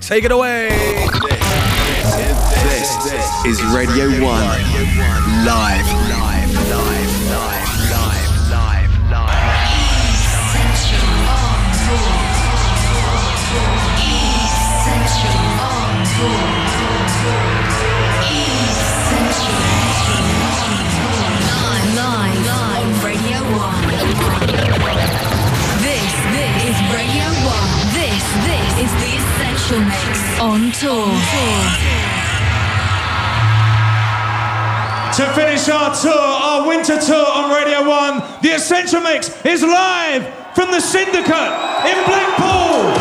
Take it away. This is Radio 1 live. Live, live, live, live, live, live. Live on tour. To finish our tour, our winter tour on Radio 1, the Essential Mix is live from the Syndicate in Blackpool.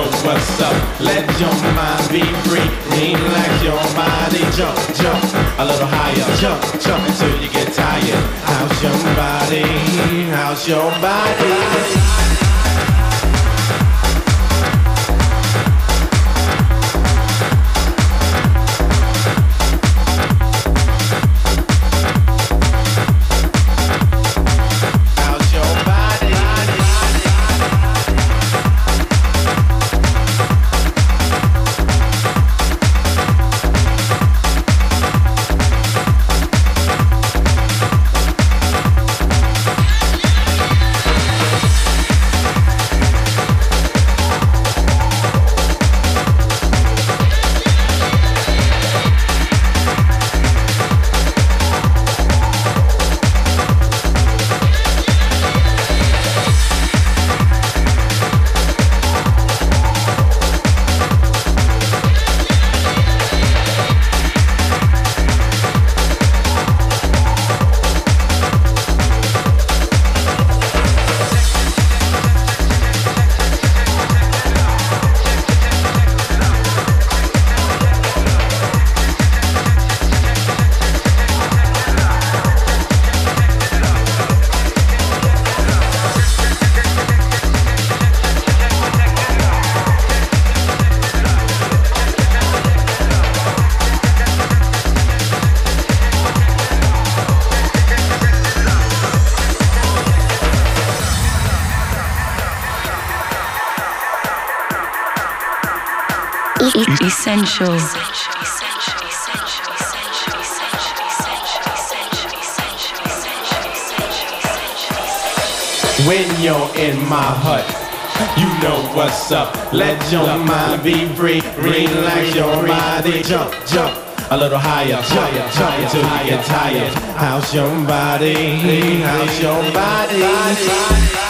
What's up. Let your mind be free. Relax your body. Jump, jump a little higher. Jump, jump until you get tired. How's your body? How's your body? Your mind be free. Relax your body. Jump, jump a little higher. Jump, jump until you get tired. How's your body? How's your body?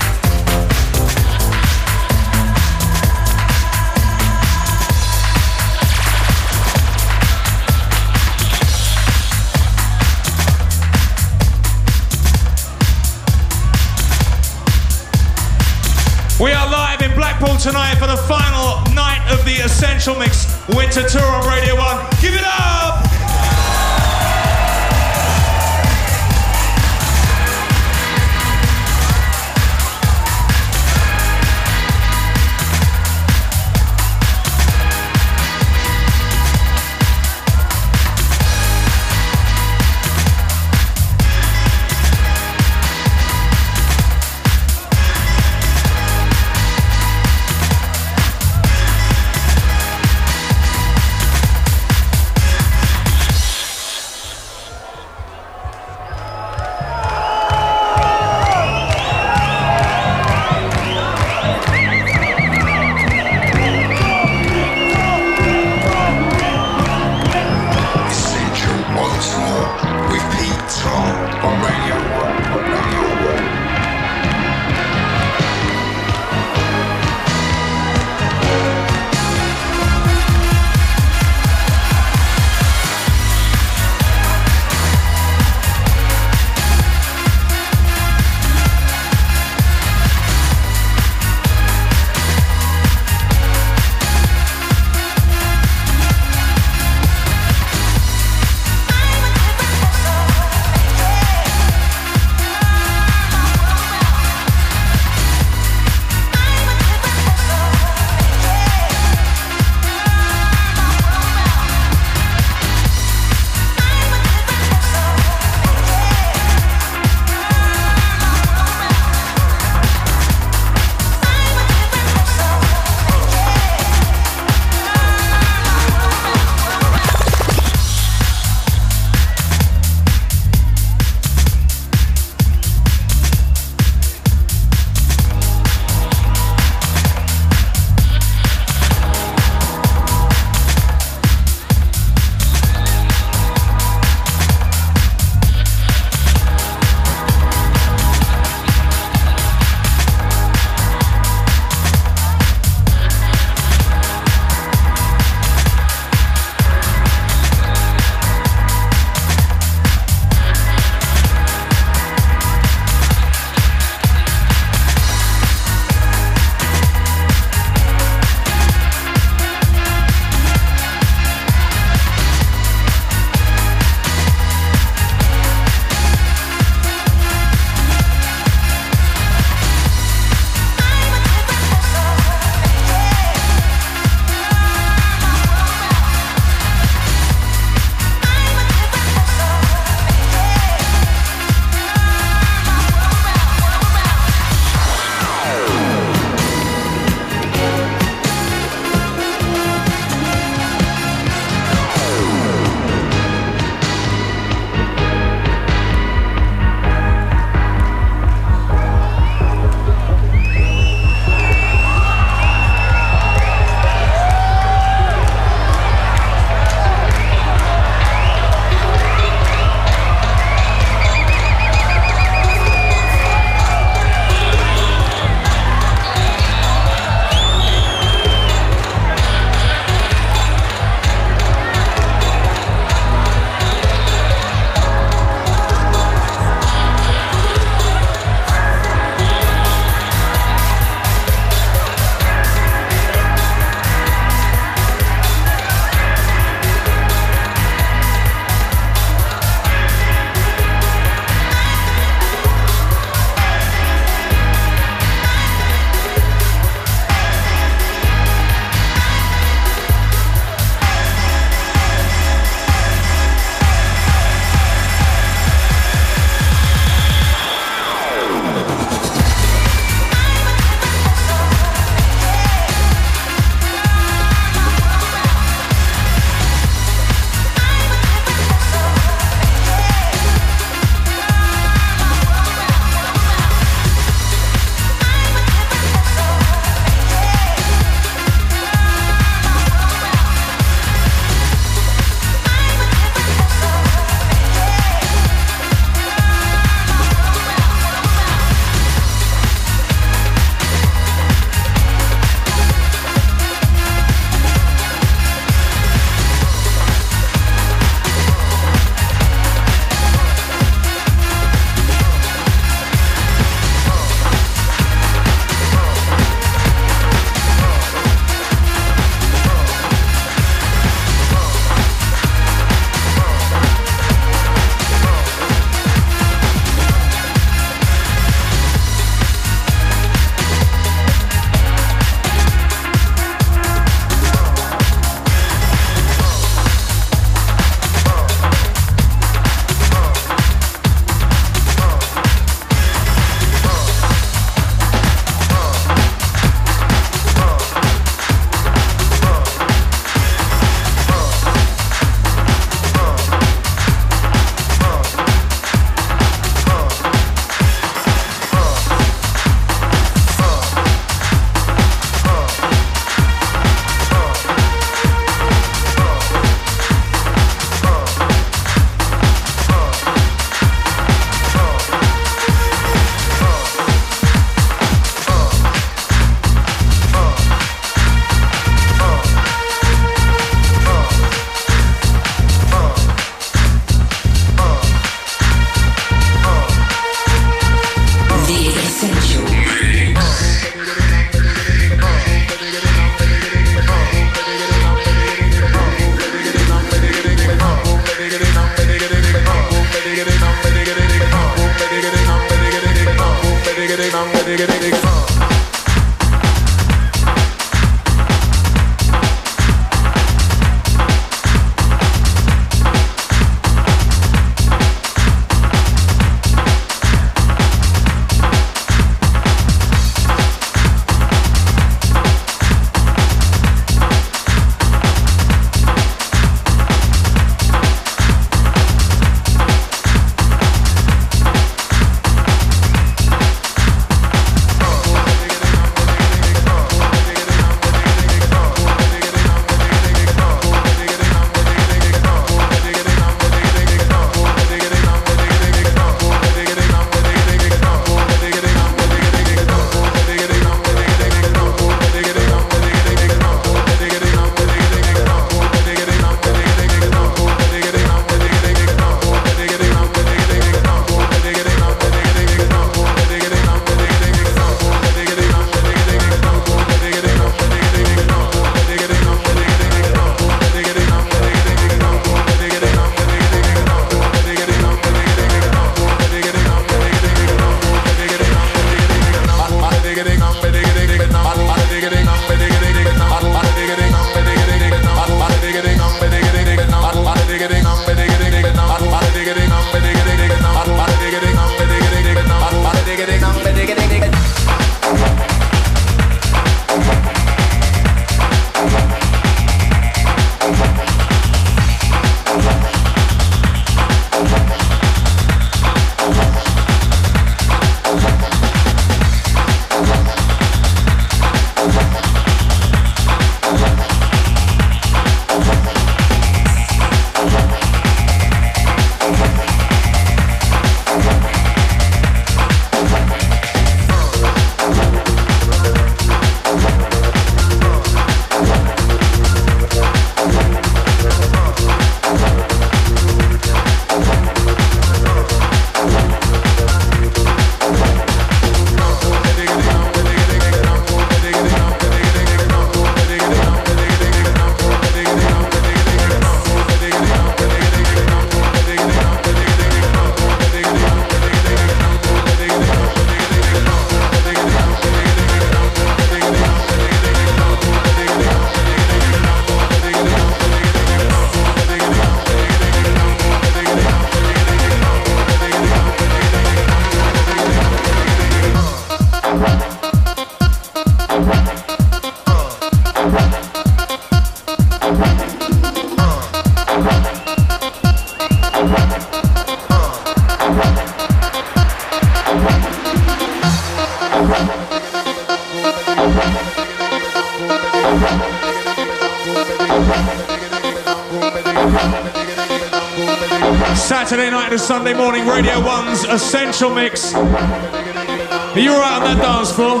special mix. Are you right on that dance floor?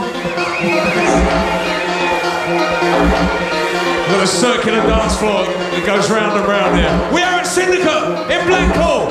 We've got a circular dance floor that goes round and round here. We are at Syndicate in Blackpool.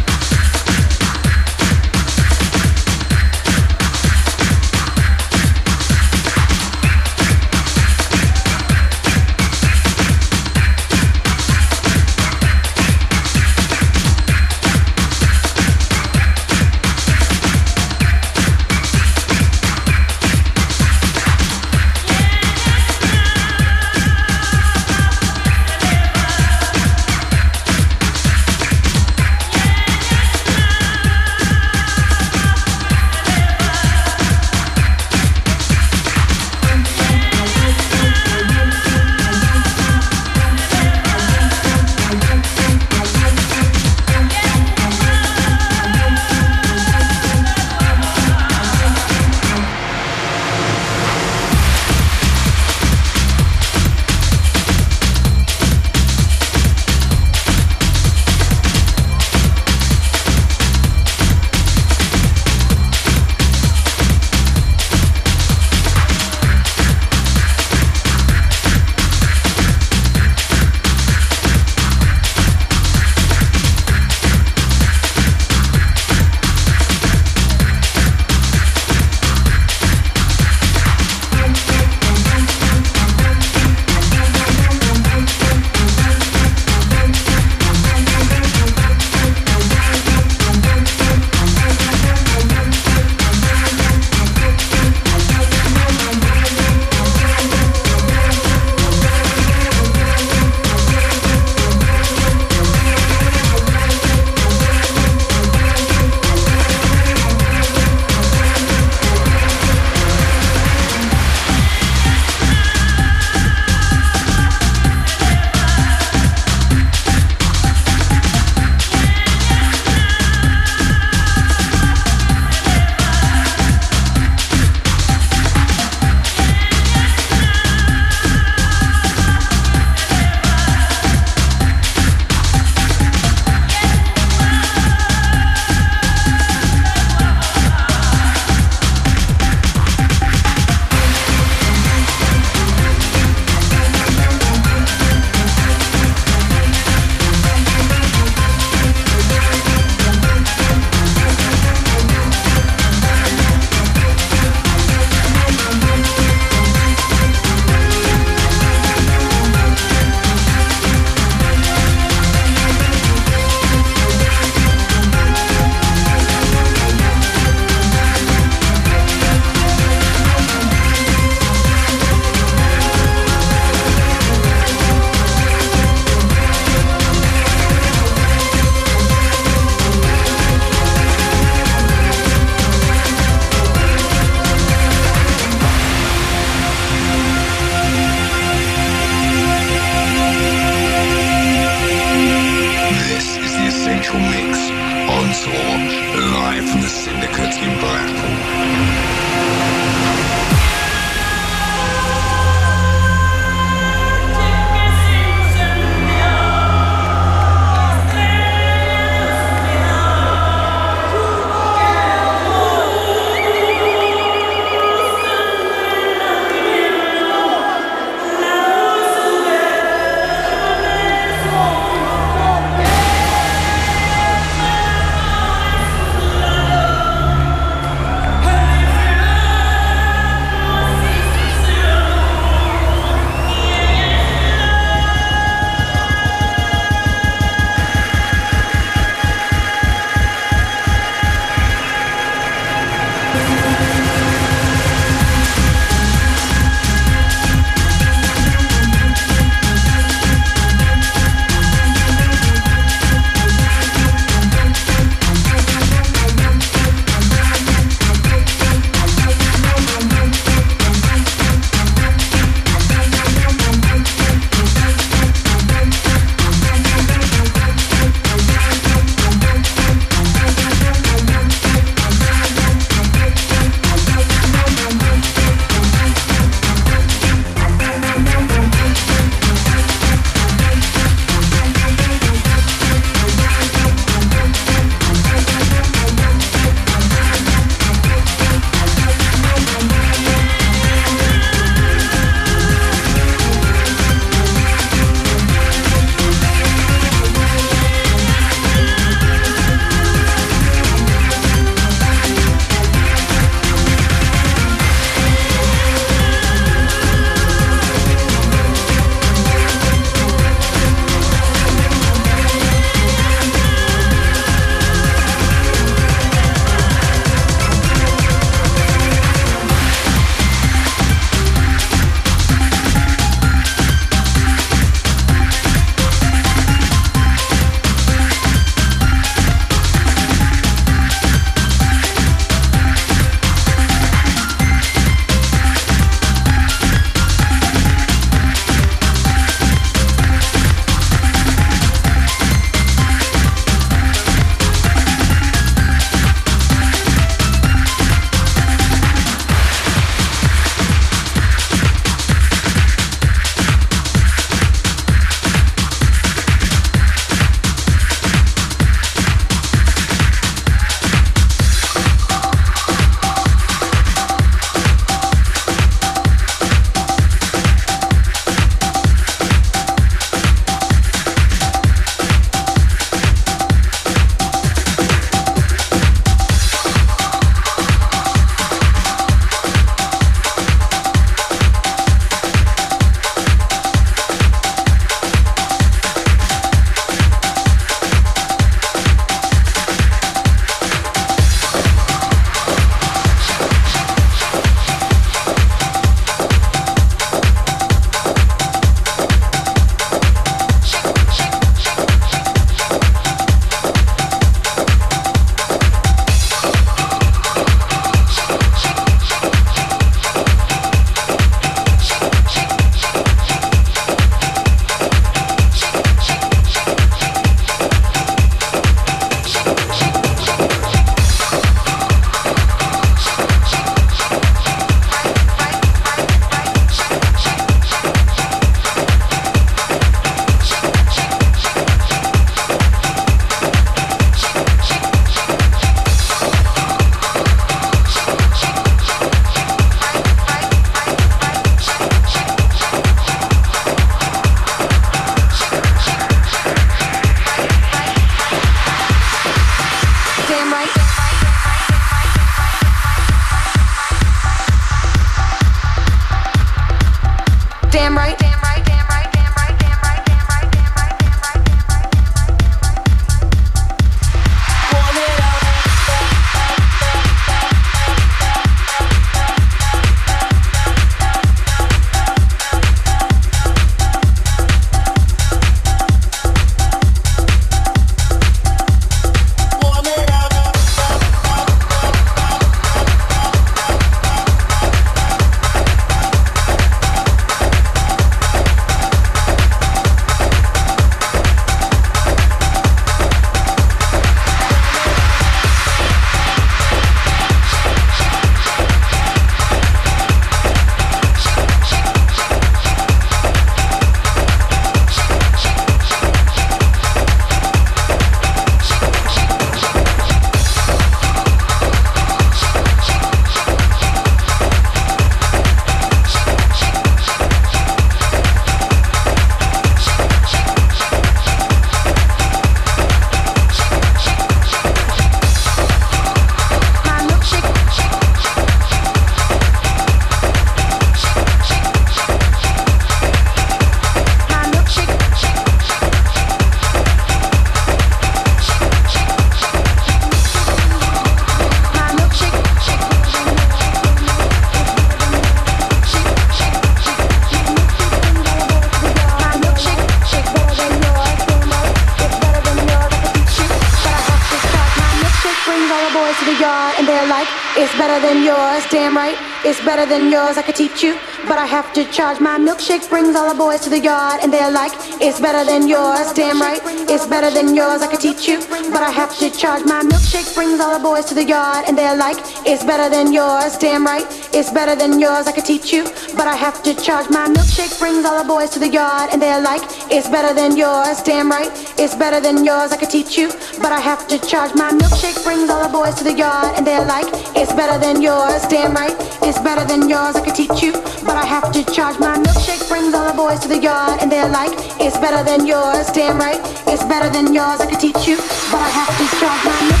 To charge. My milkshake brings all the boys to the yard, and they're like, it's better than yours. Damn right, it's better than yours. I could teach you, but I have to charge. My milkshake brings all the boys to the yard, and they're like, it's better than yours. Damn right, it's better than yours. I could teach you, but I have to charge. My milkshake brings all the boys to the yard, and they're like, it's better than yours. Damn right, it's better than yours. I could teach you, but I have to charge. My milkshake brings all the boys to the yard, and they're like, it's better than yours. Damn right, it's better than yours. I could teach you, but I have to charge. My milkshake brings all the boys to the yard, and they're like, it's better than yours. Damn right, it's better than yours. I could teach you, but I have to charge. My milkshake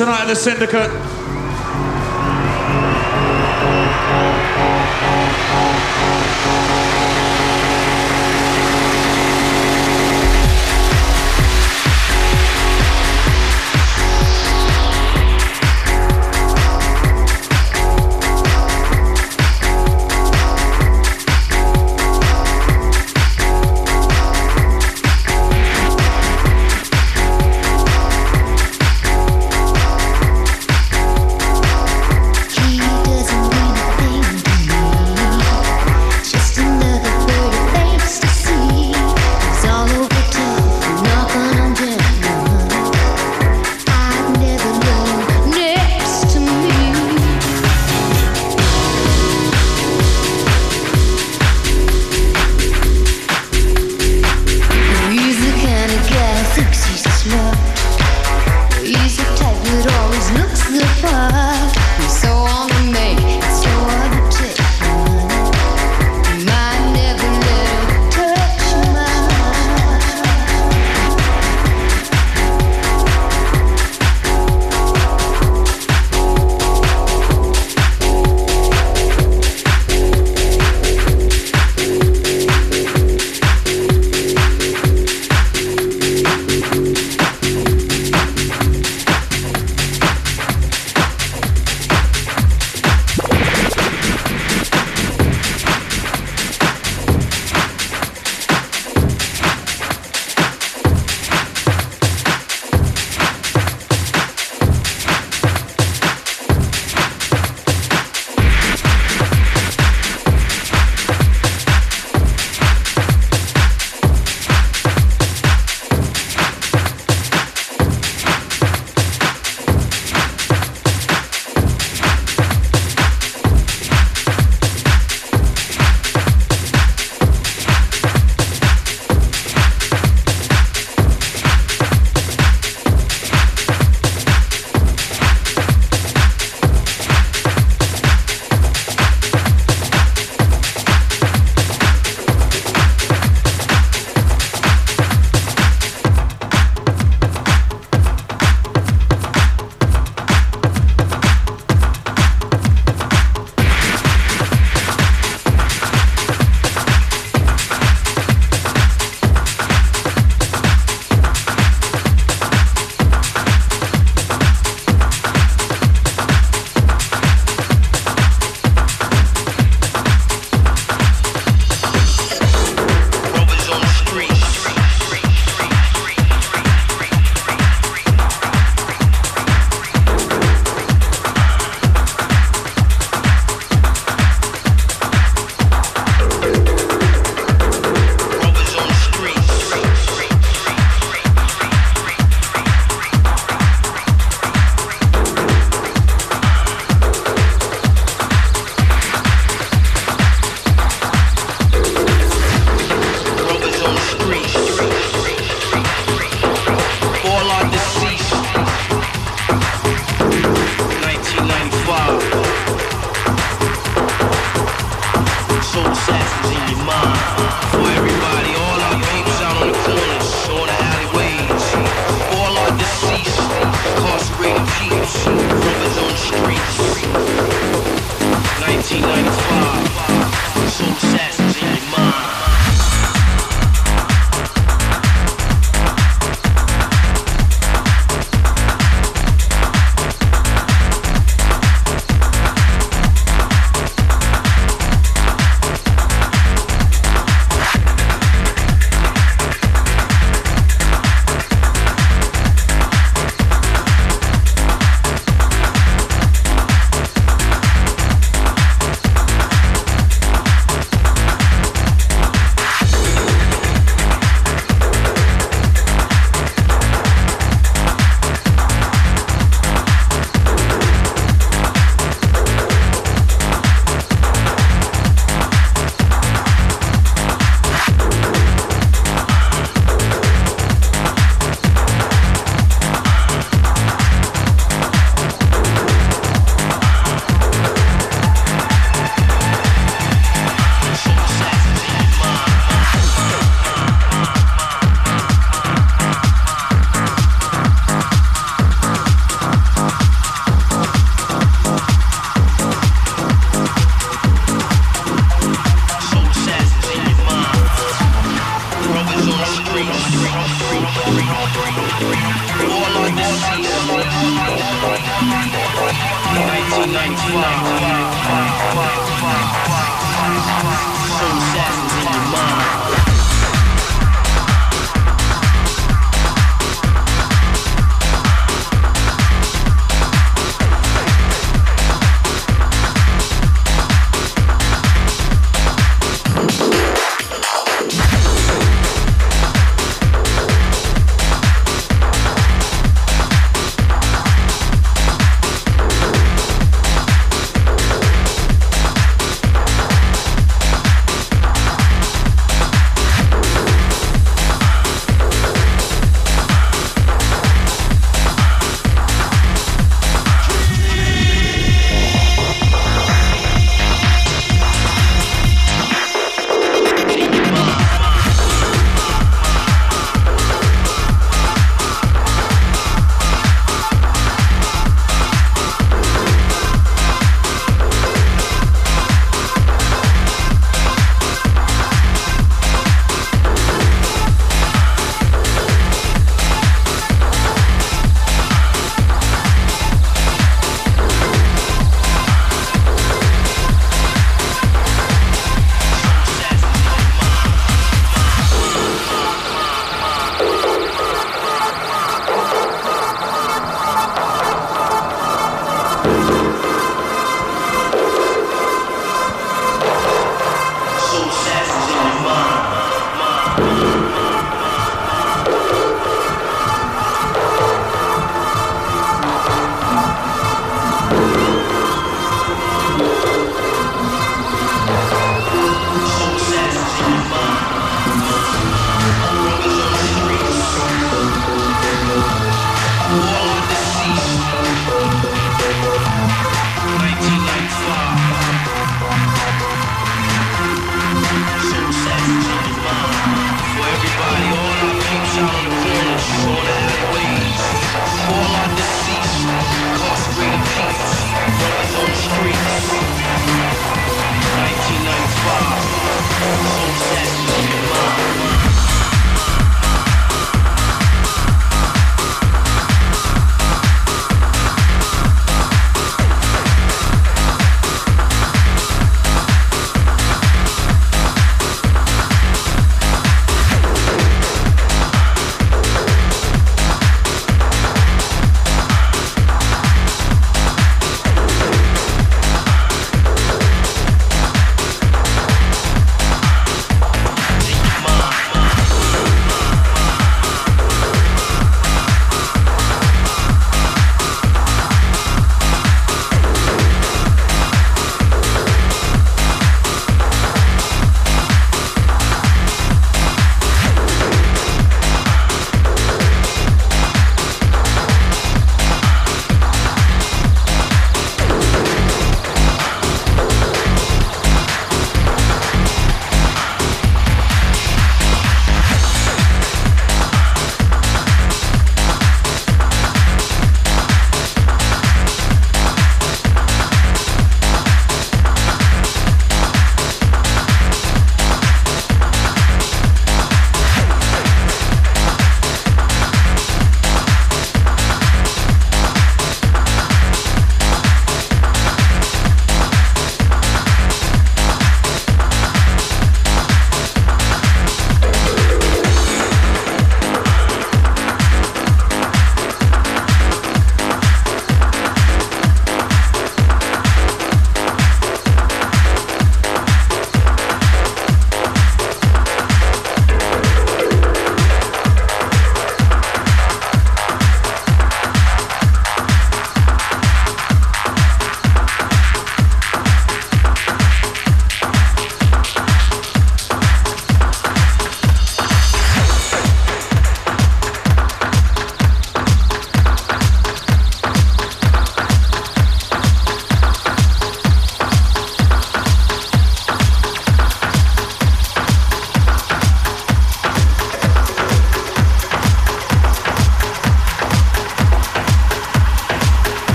tonight at the Syndicate. Soul assassins in your mind.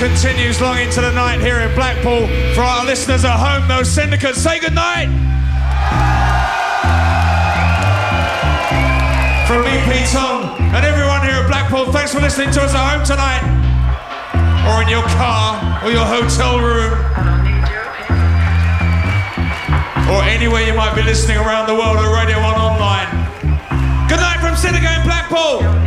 Continues long into the night here in Blackpool. For our listeners at home, those syndicates, say goodnight. From me, Pete Tong, and everyone here at Blackpool, thanks for listening to us at home tonight, or in your car, or your hotel room, or anywhere you might be listening around the world at Radio 1 Online. Good night from Syndicate in Blackpool.